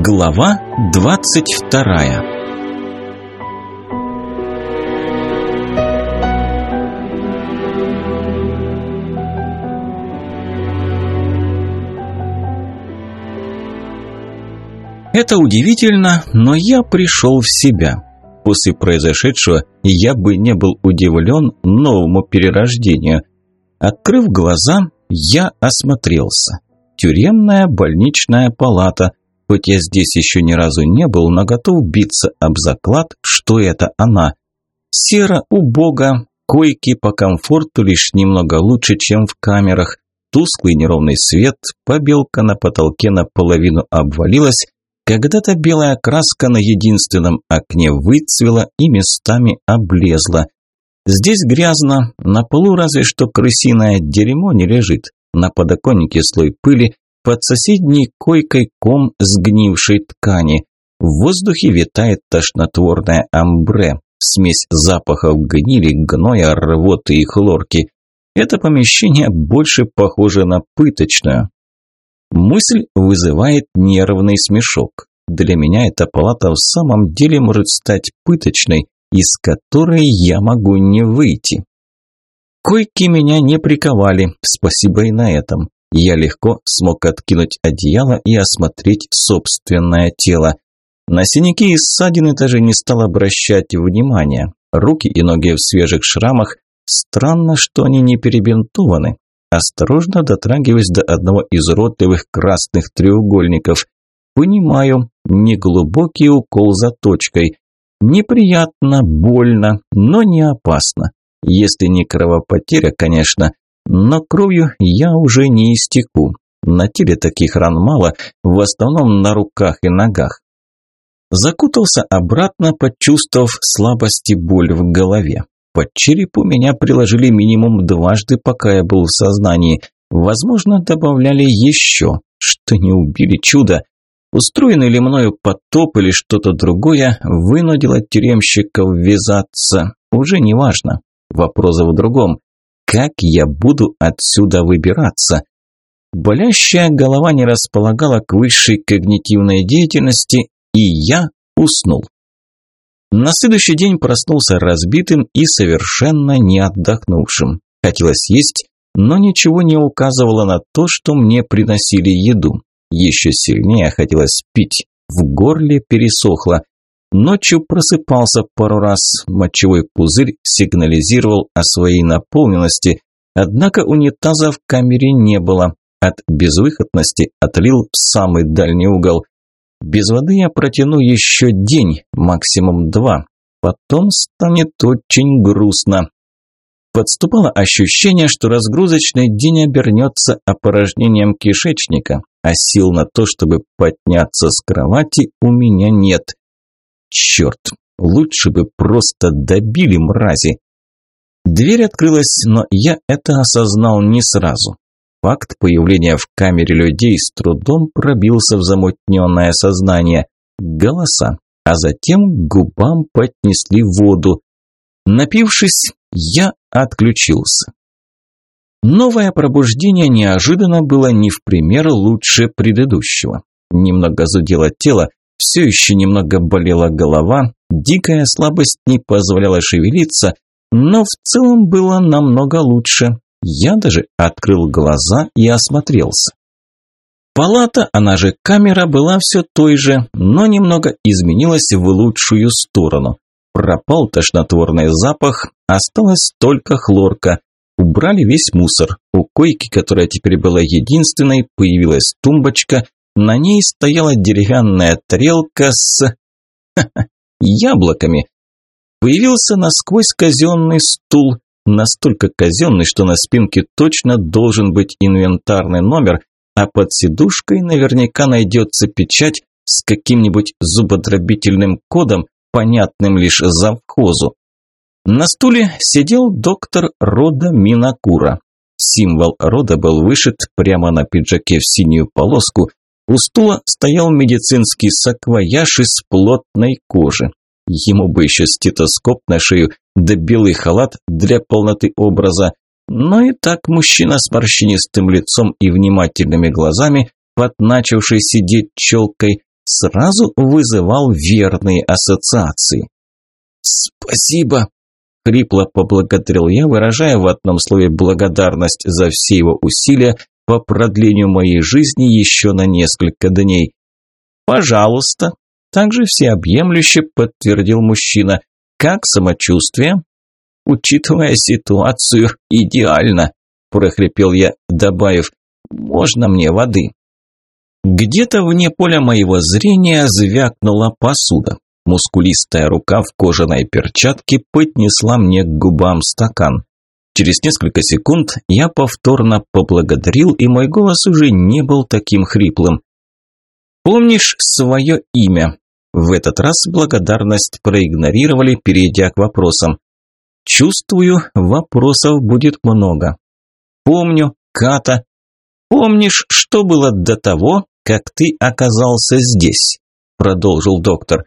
Глава двадцать вторая Это удивительно, но я пришел в себя. После произошедшего я бы не был удивлен новому перерождению. Открыв глаза, я осмотрелся. Тюремная больничная палата. Хоть я здесь еще ни разу не был, но готов биться об заклад, что это она. Серо, убого, койки по комфорту лишь немного лучше, чем в камерах. Тусклый неровный свет, побелка на потолке наполовину обвалилась, когда-то белая краска на единственном окне выцвела и местами облезла. Здесь грязно, на полу разве что крысиное дерьмо не лежит на подоконнике слой пыли, под соседней койкой ком сгнившей ткани. В воздухе витает тошнотворное амбре, смесь запахов гнили, гноя, рвоты и хлорки. Это помещение больше похоже на пыточную. Мысль вызывает нервный смешок. Для меня эта палата в самом деле может стать пыточной, из которой я могу не выйти. Койки меня не приковали, спасибо и на этом. Я легко смог откинуть одеяло и осмотреть собственное тело. На синяки и ссадины даже не стал обращать внимания. Руки и ноги в свежих шрамах. Странно, что они не перебинтованы. Осторожно дотрагиваясь до одного из уродливых красных треугольников. Понимаю, неглубокий укол заточкой. Неприятно, больно, но не опасно. Если не кровопотеря, конечно, но кровью я уже не истеку. На теле таких ран мало, в основном на руках и ногах. Закутался обратно, почувствовав слабость и боль в голове. Под черепу меня приложили минимум дважды, пока я был в сознании. Возможно, добавляли еще, что не убили чудо. Устроенный ли мною потоп или что-то другое вынудило тюремщиков ввязаться, уже не важно. Вопрос в другом. Как я буду отсюда выбираться? Болящая голова не располагала к высшей когнитивной деятельности, и я уснул. На следующий день проснулся разбитым и совершенно не отдохнувшим. Хотелось есть, но ничего не указывало на то, что мне приносили еду. Еще сильнее хотелось пить. В горле пересохло. Ночью просыпался пару раз, мочевой пузырь сигнализировал о своей наполненности, однако унитаза в камере не было. От безвыходности отлил в самый дальний угол. Без воды я протяну еще день, максимум два. Потом станет очень грустно. Подступало ощущение, что разгрузочный день обернется опорожнением кишечника, а сил на то, чтобы подняться с кровати, у меня нет. Черт, лучше бы просто добили мрази. Дверь открылась, но я это осознал не сразу. Факт появления в камере людей с трудом пробился в замутненное сознание. Голоса, а затем губам поднесли воду. Напившись, я отключился. Новое пробуждение неожиданно было не в пример лучше предыдущего. Немного зудело тело, все еще немного болела голова, дикая слабость не позволяла шевелиться, но в целом было намного лучше. Я даже открыл глаза и осмотрелся. Палата, она же камера, была все той же, но немного изменилась в лучшую сторону. Пропал тошнотворный запах, осталась только хлорка. Убрали весь мусор. У койки, которая теперь была единственной, появилась тумбочка, на ней стояла деревянная тарелка с... яблоками. Появился насквозь казенный стул, настолько казенный, что на спинке точно должен быть инвентарный номер, а под сидушкой наверняка найдется печать с каким-нибудь зубодробительным кодом, понятным лишь завхозу. На стуле сидел доктор рода Минакура. Символ рода был вышит прямо на пиджаке в синюю полоску, у стула стоял медицинский саквояж из плотной кожи. Ему бы еще стетоскоп на шею, да белый халат для полноты образа. Но и так мужчина с морщинистым лицом и внимательными глазами, под начавшей сидеть челкой, сразу вызывал верные ассоциации. «Спасибо!» – хрипло поблагодарил я, выражая в одном слове благодарность за все его усилия по продлению моей жизни еще на несколько дней. «Пожалуйста!» – также всеобъемлюще подтвердил мужчина. «Как самочувствие?» «Учитывая ситуацию, идеально!» – прохрипел я, добавив «Можно мне воды?» Где-то вне поля моего зрения звякнула посуда. Мускулистая рука в кожаной перчатке поднесла мне к губам стакан. Через несколько секунд я повторно поблагодарил, и мой голос уже не был таким хриплым. «Помнишь свое имя?» В этот раз благодарность проигнорировали, перейдя к вопросам. «Чувствую, вопросов будет много». «Помню, Ката». «Помнишь, что было до того, как ты оказался здесь?» Продолжил доктор.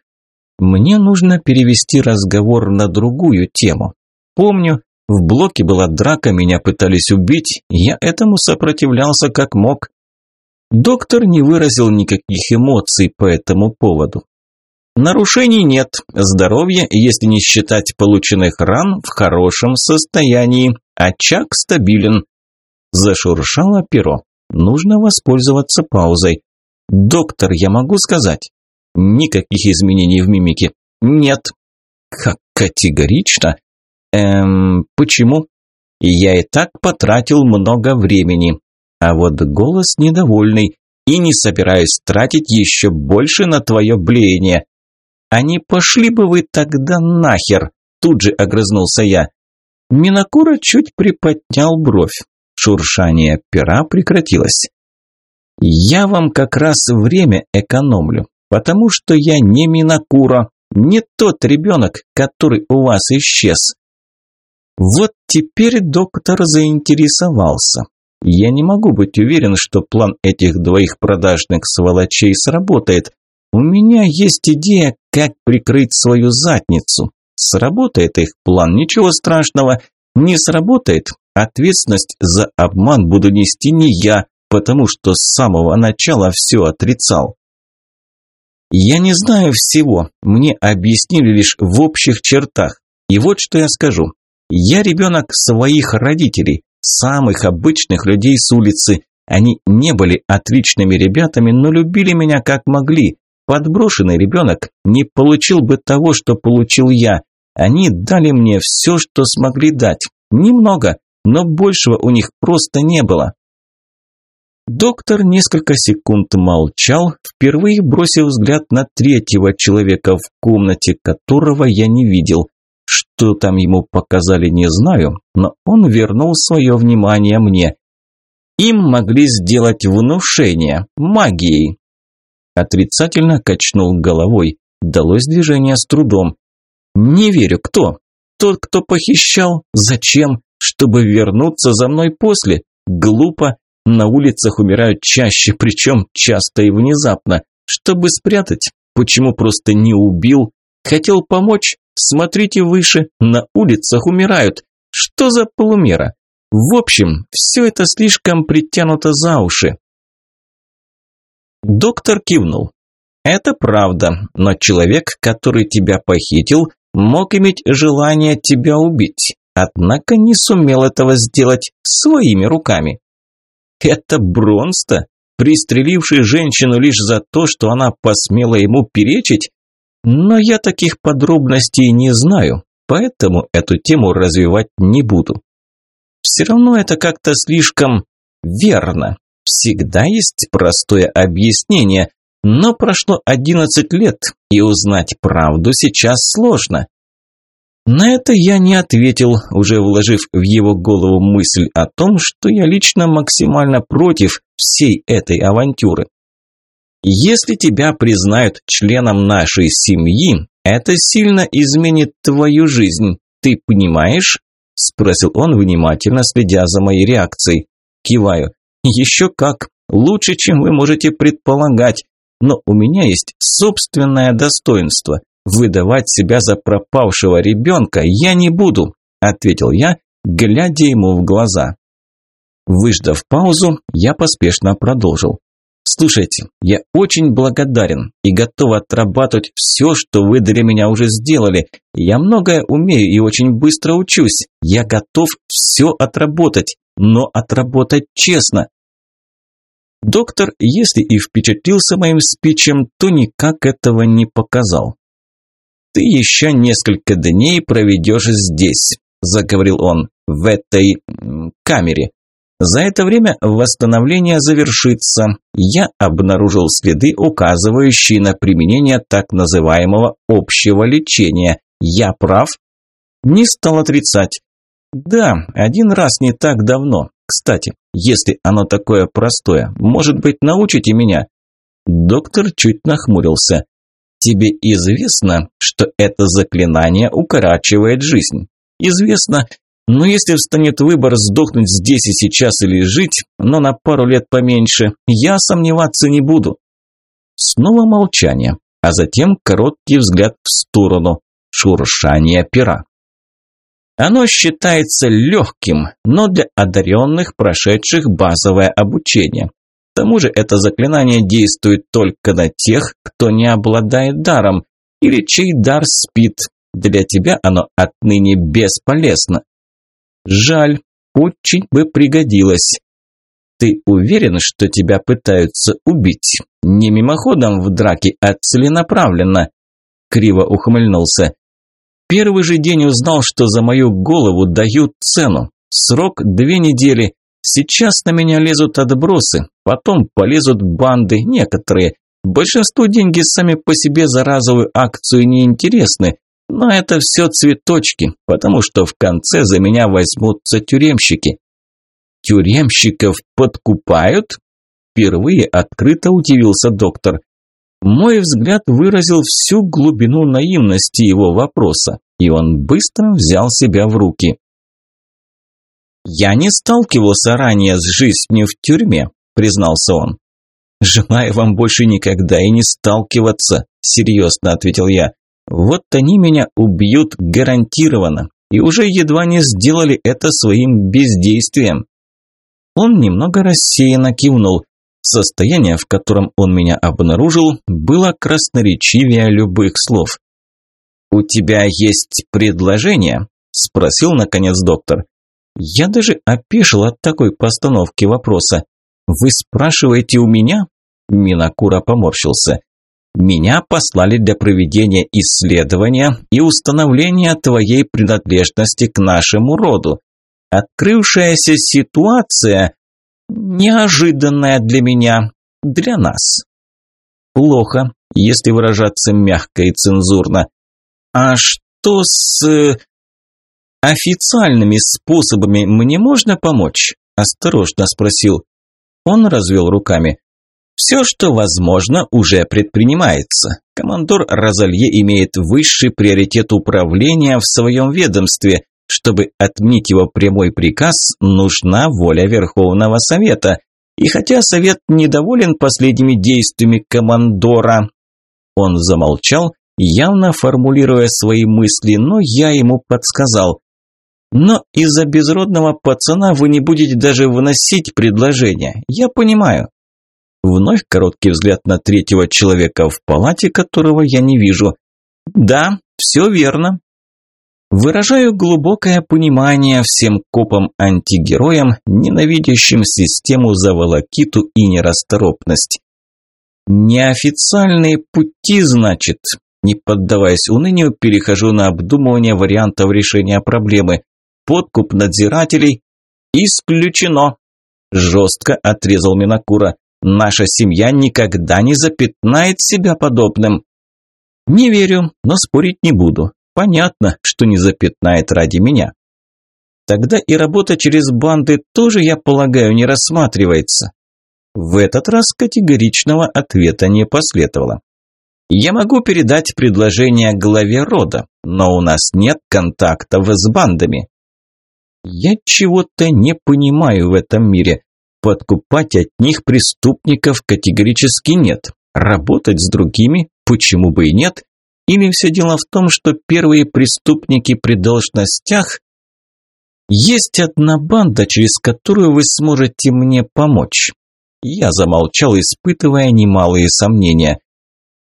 Мне нужно перевести разговор на другую тему. Помню, в блоке была драка, меня пытались убить, я этому сопротивлялся как мог. Доктор не выразил никаких эмоций по этому поводу. Нарушений нет, здоровье, если не считать полученных ран, в хорошем состоянии, очаг стабилен. Зашуршало перо. Нужно воспользоваться паузой. «Доктор, я могу сказать?» Никаких изменений в мимике. Нет. Как категорично? Эм, почему? Я и так потратил много времени. А вот голос недовольный. И не собираюсь тратить еще больше на твое блеяние. А не пошли бы вы тогда нахер? Тут же огрызнулся я. Минакура чуть приподнял бровь. Шуршание пера прекратилось. «Я вам как раз время экономлю потому что я не Минакура, не тот ребенок, который у вас исчез. Вот теперь доктор заинтересовался. Я не могу быть уверен, что план этих двоих продажных сволочей сработает. У меня есть идея, как прикрыть свою задницу. Сработает их план, ничего страшного. Не сработает, ответственность за обман буду нести не я, потому что с самого начала все отрицал. Я не знаю всего, мне объяснили лишь в общих чертах. И вот что я скажу. Я ребенок своих родителей, самых обычных людей с улицы. Они не были отличными ребятами, но любили меня как могли. Подброшенный ребенок не получил бы того, что получил я. Они дали мне все, что смогли дать. Немного, но большего у них просто не было. Доктор несколько секунд молчал, впервые бросив взгляд на третьего человека в комнате, которого я не видел. Что там ему показали, не знаю, но он вернул свое внимание мне. Им могли сделать внушение, магией. Отрицательно качнул головой, далось движение с трудом. Не верю, кто? Тот, кто похищал? Зачем? Чтобы вернуться за мной после? Глупо на улицах умирают чаще, причем часто и внезапно. Чтобы спрятать, почему просто не убил? Хотел помочь? Смотрите выше, на улицах умирают. Что за полумера? В общем, все это слишком притянуто за уши. Доктор кивнул. Это правда, но человек, который тебя похитил, мог иметь желание тебя убить, однако не сумел этого сделать своими руками. Это Бронста, пристреливший женщину лишь за то, что она посмела ему перечить? Но я таких подробностей не знаю, поэтому эту тему развивать не буду. Все равно это как-то слишком верно. Всегда есть простое объяснение, но прошло 11 лет, и узнать правду сейчас сложно. На это я не ответил, уже вложив в его голову мысль о том, что я лично максимально против всей этой авантюры. Если тебя признают членом нашей семьи, это сильно изменит твою жизнь. Ты понимаешь? спросил он, внимательно следя за моей реакцией. Киваю. Еще как. Лучше, чем вы можете предполагать. Но у меня есть собственное достоинство. Выдавать себя за пропавшего ребенка я не буду, ответил я, глядя ему в глаза. Выждав паузу, я поспешно продолжил. Слушайте, я очень благодарен и готов отрабатывать все, что вы для меня уже сделали. Я многое умею и очень быстро учусь. Я готов все отработать, но отработать честно. Доктор, если и впечатлился моим спичем, то никак этого не показал. «Ты еще несколько дней проведешь здесь», – заговорил он, – «в этой камере. За это время восстановление завершится. Я обнаружил следы, указывающие на применение так называемого общего лечения. Я прав? Не стал отрицать. Да, один раз не так давно. Кстати, если оно такое простое, может быть, научите меня? Доктор чуть нахмурился. Тебе известно, что это заклинание укорачивает жизнь? Известно, но если встанет выбор сдохнуть здесь и сейчас или жить, но на пару лет поменьше, я сомневаться не буду. Снова молчание, а затем короткий взгляд в сторону, шуршание пера. Оно считается легким, но для одаренных, прошедших базовое обучение. К тому же это заклинание действует только на тех, кто не обладает даром, или чей дар спит. Для тебя оно отныне бесполезно. Жаль, очень бы пригодилось. Ты уверен, что тебя пытаются убить? Не мимоходом в драке, а целенаправленно. Криво ухмыльнулся. Первый же день узнал, что за мою голову дают цену. Срок две недели. Сейчас на меня лезут отбросы, потом полезут банды, некоторые. Большинству деньги сами по себе за разовую акцию не интересны, но это все цветочки, потому что в конце за меня возьмутся тюремщики. Тюремщиков подкупают? Впервые открыто удивился доктор. Мой взгляд выразил всю глубину наивности его вопроса, и он быстро взял себя в руки. «Я не сталкивался ранее с жизнью в тюрьме», – признался он. «Желаю вам больше никогда и не сталкиваться», – серьезно ответил я. Вот они меня убьют гарантированно, и уже едва не сделали это своим бездействием. Он немного рассеянно кивнул. Состояние, в котором он меня обнаружил, было красноречивее любых слов. «У тебя есть предложение?» – спросил наконец доктор. Я даже опешил от такой постановки вопроса. «Вы спрашиваете у меня?» Минакура поморщился. Меня послали для проведения исследования и установления твоей принадлежности к нашему роду. Открывшаяся ситуация неожиданная для меня, для нас. Плохо, если выражаться мягко и цензурно. А что с э, официальными способами мне можно помочь? Осторожно спросил. Он развел руками. Все, что возможно, уже предпринимается. Командор Розалье имеет высший приоритет управления в своем ведомстве. Чтобы отменить его прямой приказ, нужна воля Верховного Совета. И хотя Совет недоволен последними действиями командора, он замолчал, явно формулируя свои мысли, но я ему подсказал. Но из-за безродного пацана вы не будете даже выносить предложение. Я понимаю. Вновь короткий взгляд на третьего человека в палате, которого я не вижу. Да, все верно. Выражаю глубокое понимание всем копам-антигероям, ненавидящим систему за волокиту и нерасторопность. Неофициальные пути, значит. Не поддаваясь унынию, перехожу на обдумывание вариантов решения проблемы. Подкуп надзирателей исключено. Жестко отрезал Минакура. Наша семья никогда не запятнает себя подобным. Не верю, но спорить не буду. Понятно, что не запятнает ради меня. Тогда и работа через банды тоже, я полагаю, не рассматривается. В этот раз категоричного ответа не последовало. Я могу передать предложение главе рода, но у нас нет контактов с бандами. Я чего-то не понимаю в этом мире. Подкупать от них преступников категорически нет. Работать с другими почему бы и нет? Или все дело в том, что первые преступники при должностях есть одна банда, через которую вы сможете мне помочь. Я замолчал, испытывая немалые сомнения.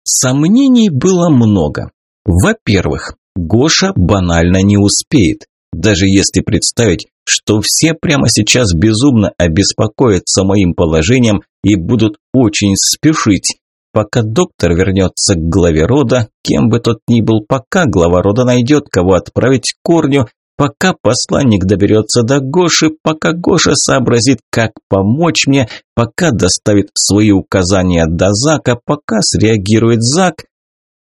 Сомнений было много. Во-первых, Гоша банально не успеет. Даже если представить, что все прямо сейчас безумно обеспокоятся моим положением и будут очень спешить, пока доктор вернется к главе рода, кем бы тот ни был, пока глава рода найдет, кого отправить к корню, пока посланник доберется до Гоши, пока Гоша сообразит, как помочь мне, пока доставит свои указания до Зака, пока среагирует Зак.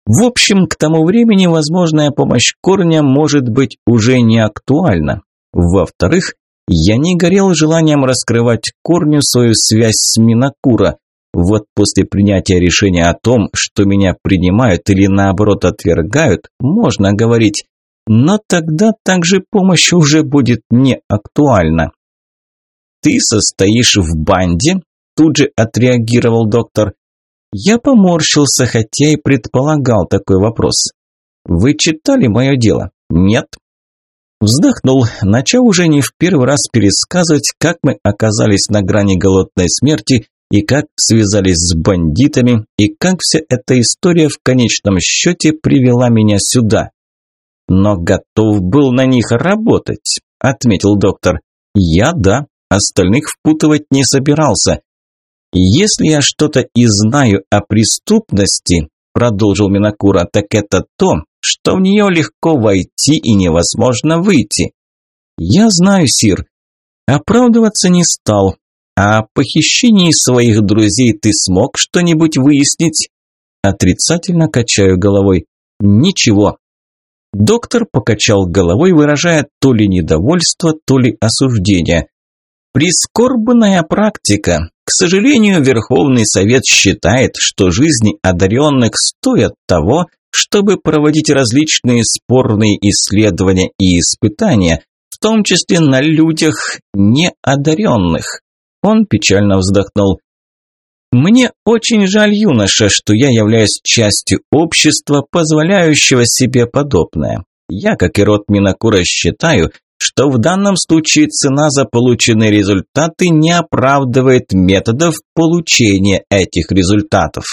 В общем, к тому времени возможная помощь корня может быть уже не актуальна. Во-вторых, я не горел желанием раскрывать корню свою связь с Минакура. Вот после принятия решения о том, что меня принимают или наоборот отвергают, можно говорить, но тогда также помощь уже будет не актуальна. «Ты состоишь в банде?» – тут же отреагировал доктор. Я поморщился, хотя и предполагал такой вопрос. «Вы читали мое дело?» «Нет». Вздохнул, начал уже не в первый раз пересказывать, как мы оказались на грани голодной смерти и как связались с бандитами, и как вся эта история в конечном счете привела меня сюда. Но готов был на них работать, отметил доктор. Я да, остальных впутывать не собирался. Если я что-то и знаю о преступности, продолжил Минакура, так это то, что в нее легко войти и невозможно выйти. Я знаю, Сир. Оправдываться не стал. А о похищении своих друзей ты смог что-нибудь выяснить? Отрицательно качаю головой. Ничего. Доктор покачал головой, выражая то ли недовольство, то ли осуждение. Прискорбная практика. К сожалению, Верховный Совет считает, что жизни одаренных стоят того, чтобы проводить различные спорные исследования и испытания, в том числе на людях неодаренных. Он печально вздохнул. Мне очень жаль, юноша, что я являюсь частью общества, позволяющего себе подобное. Я, как и род Минакура, считаю, что в данном случае цена за полученные результаты не оправдывает методов получения этих результатов.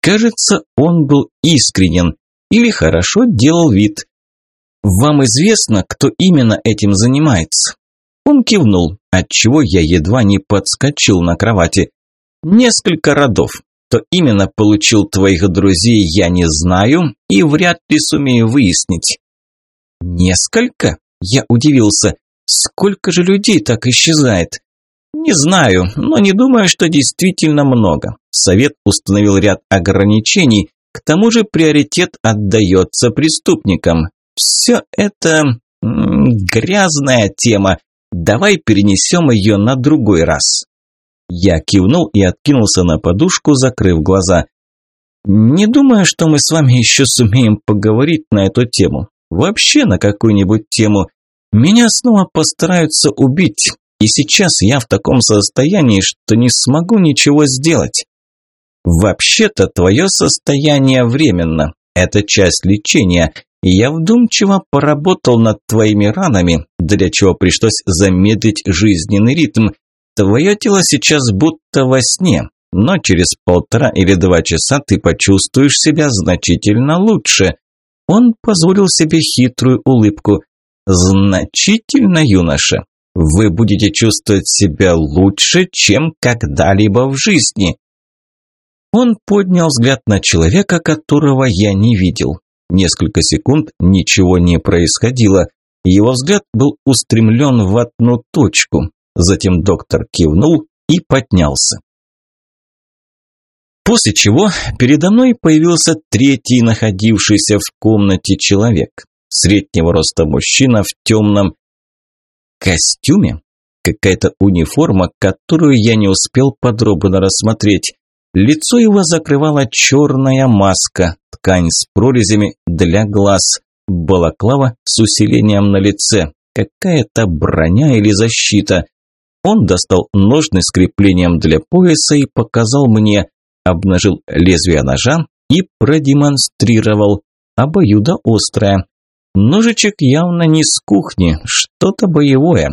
Кажется, он был искренен или хорошо делал вид. Вам известно, кто именно этим занимается? Он кивнул, отчего я едва не подскочил на кровати. Несколько родов. Кто именно получил твоих друзей, я не знаю и вряд ли сумею выяснить. Несколько? Я удивился. Сколько же людей так исчезает? Не знаю, но не думаю, что действительно много. Совет установил ряд ограничений, к тому же приоритет отдается преступникам. Все это грязная тема. Давай перенесем ее на другой раз. Я кивнул и откинулся на подушку, закрыв глаза. Не думаю, что мы с вами еще сумеем поговорить на эту тему. Вообще на какую-нибудь тему. Меня снова постараются убить, и сейчас я в таком состоянии, что не смогу ничего сделать. Вообще-то твое состояние временно. Это часть лечения. Я вдумчиво поработал над твоими ранами, для чего пришлось замедлить жизненный ритм. Твое тело сейчас будто во сне, но через полтора или два часа ты почувствуешь себя значительно лучше. Он позволил себе хитрую улыбку. Значительно, юноша. Вы будете чувствовать себя лучше, чем когда-либо в жизни. Он поднял взгляд на человека, которого я не видел. Несколько секунд ничего не происходило. Его взгляд был устремлен в одну точку. Затем доктор кивнул и поднялся. После чего передо мной появился третий находившийся в комнате человек. Среднего роста мужчина в темном костюме. Какая-то униформа, которую я не успел подробно рассмотреть. Лицо его закрывала черная маска, ткань с прорезями для глаз, балаклава с усилением на лице, какая-то броня или защита. Он достал ножны с креплением для пояса и показал мне, обнажил лезвие ножа и продемонстрировал. Обоюдо острое. Ножичек явно не с кухни, что-то боевое.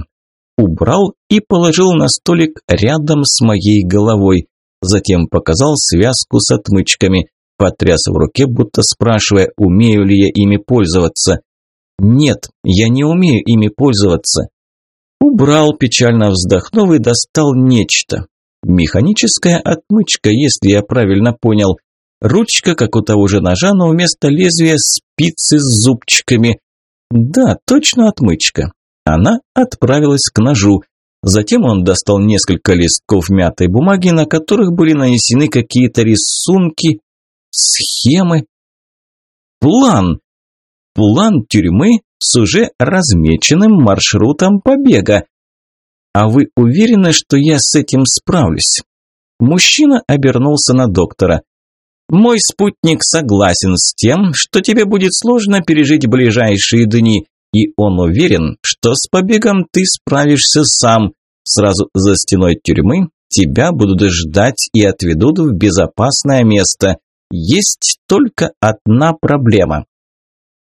убрал и положил на столик рядом с моей головой. Затем показал связку с отмычками, потряс в руке, будто спрашивая, умею ли я ими пользоваться. «Нет, я не умею ими пользоваться». Убрал, печально вздохнув и достал нечто. Механическая отмычка, если я правильно понял. Ручка, как у того же ножа, но вместо лезвия спицы с зубчиками. Да, точно отмычка. Она отправилась к ножу. Затем он достал несколько листков мятой бумаги, на которых были нанесены какие-то рисунки, схемы. План! План тюрьмы с уже размеченным маршрутом побега. А вы уверены, что я с этим справлюсь? Мужчина обернулся на доктора. Мой спутник согласен с тем, что тебе будет сложно пережить ближайшие дни, и он уверен, что с побегом ты справишься сам. Сразу за стеной тюрьмы тебя будут ждать и отведут в безопасное место. Есть только одна проблема.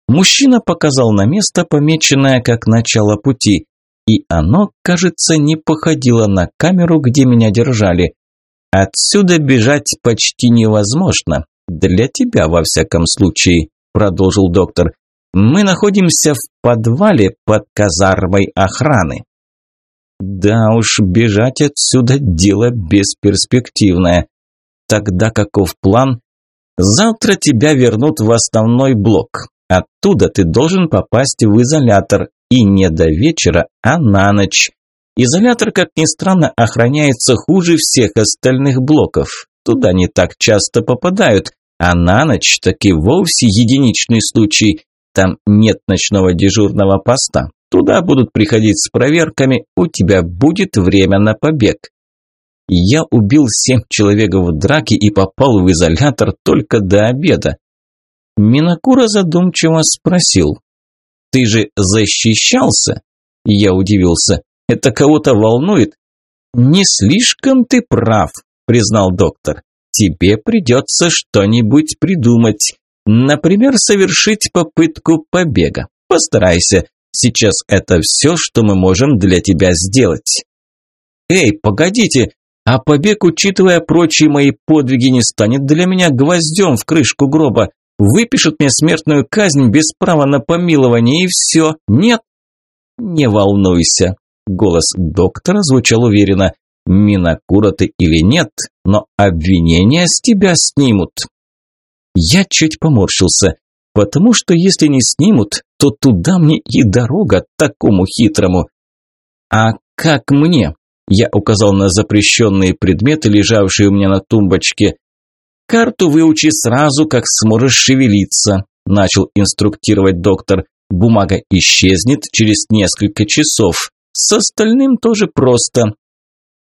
Мужчина показал на место, помеченное как начало пути, и оно, кажется, не походило на камеру, где меня держали. Отсюда бежать почти невозможно. Для тебя, во всяком случае, продолжил доктор. Мы находимся в подвале под казармой охраны. Да уж, бежать отсюда дело бесперспективное. Тогда каков план? Завтра тебя вернут в основной блок. Оттуда ты должен попасть в изолятор. И не до вечера, а на ночь. Изолятор, как ни странно, охраняется хуже всех остальных блоков. Туда не так часто попадают, а на ночь таки вовсе единичный случай. Там нет ночного дежурного поста. Туда будут приходить с проверками, у тебя будет время на побег. Я убил семь человек в драке и попал в изолятор только до обеда. Минакура задумчиво спросил. «Ты же защищался?» Я удивился. Это кого-то волнует? Не слишком ты прав, признал доктор. Тебе придется что-нибудь придумать. Например, совершить попытку побега. Постарайся. Сейчас это все, что мы можем для тебя сделать. Эй, погодите, а побег, учитывая прочие мои подвиги, не станет для меня гвоздем в крышку гроба. Выпишут мне смертную казнь без права на помилование и все. Нет? Не волнуйся, Голос доктора звучал уверенно. «Минакура ты или нет, но обвинения с тебя снимут». Я чуть поморщился, потому что если не снимут, то туда мне и дорога такому хитрому. «А как мне?» Я указал на запрещенные предметы, лежавшие у меня на тумбочке. «Карту выучи сразу, как сможешь шевелиться», – начал инструктировать доктор. «Бумага исчезнет через несколько часов. С остальным тоже просто.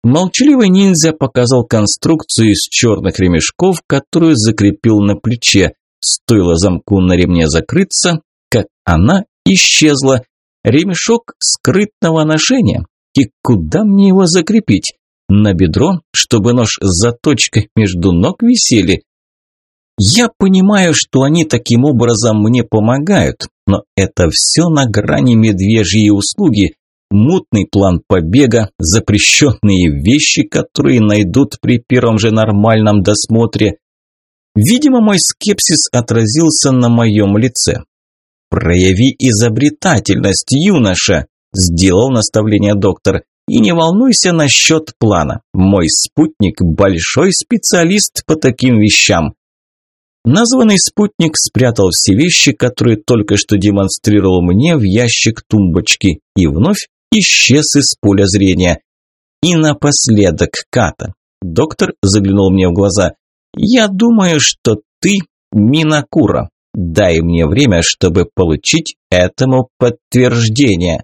Молчаливый ниндзя показал конструкцию из черных ремешков, которую закрепил на плече. Стоило замку на ремне закрыться, как она исчезла. Ремешок скрытного ношения. И куда мне его закрепить? На бедро, чтобы нож с заточкой между ног висели? Я понимаю, что они таким образом мне помогают, но это все на грани медвежьей услуги. Мутный план побега, запрещенные вещи, которые найдут при первом же нормальном досмотре. Видимо, мой скепсис отразился на моем лице. «Прояви изобретательность, юноша!» – сделал наставление доктор. «И не волнуйся насчет плана. Мой спутник – большой специалист по таким вещам». Названный спутник спрятал все вещи, которые только что демонстрировал мне в ящик тумбочки, и вновь исчез из поля зрения. И напоследок, Ката, доктор заглянул мне в глаза, я думаю, что ты Минакура. Дай мне время, чтобы получить этому подтверждение.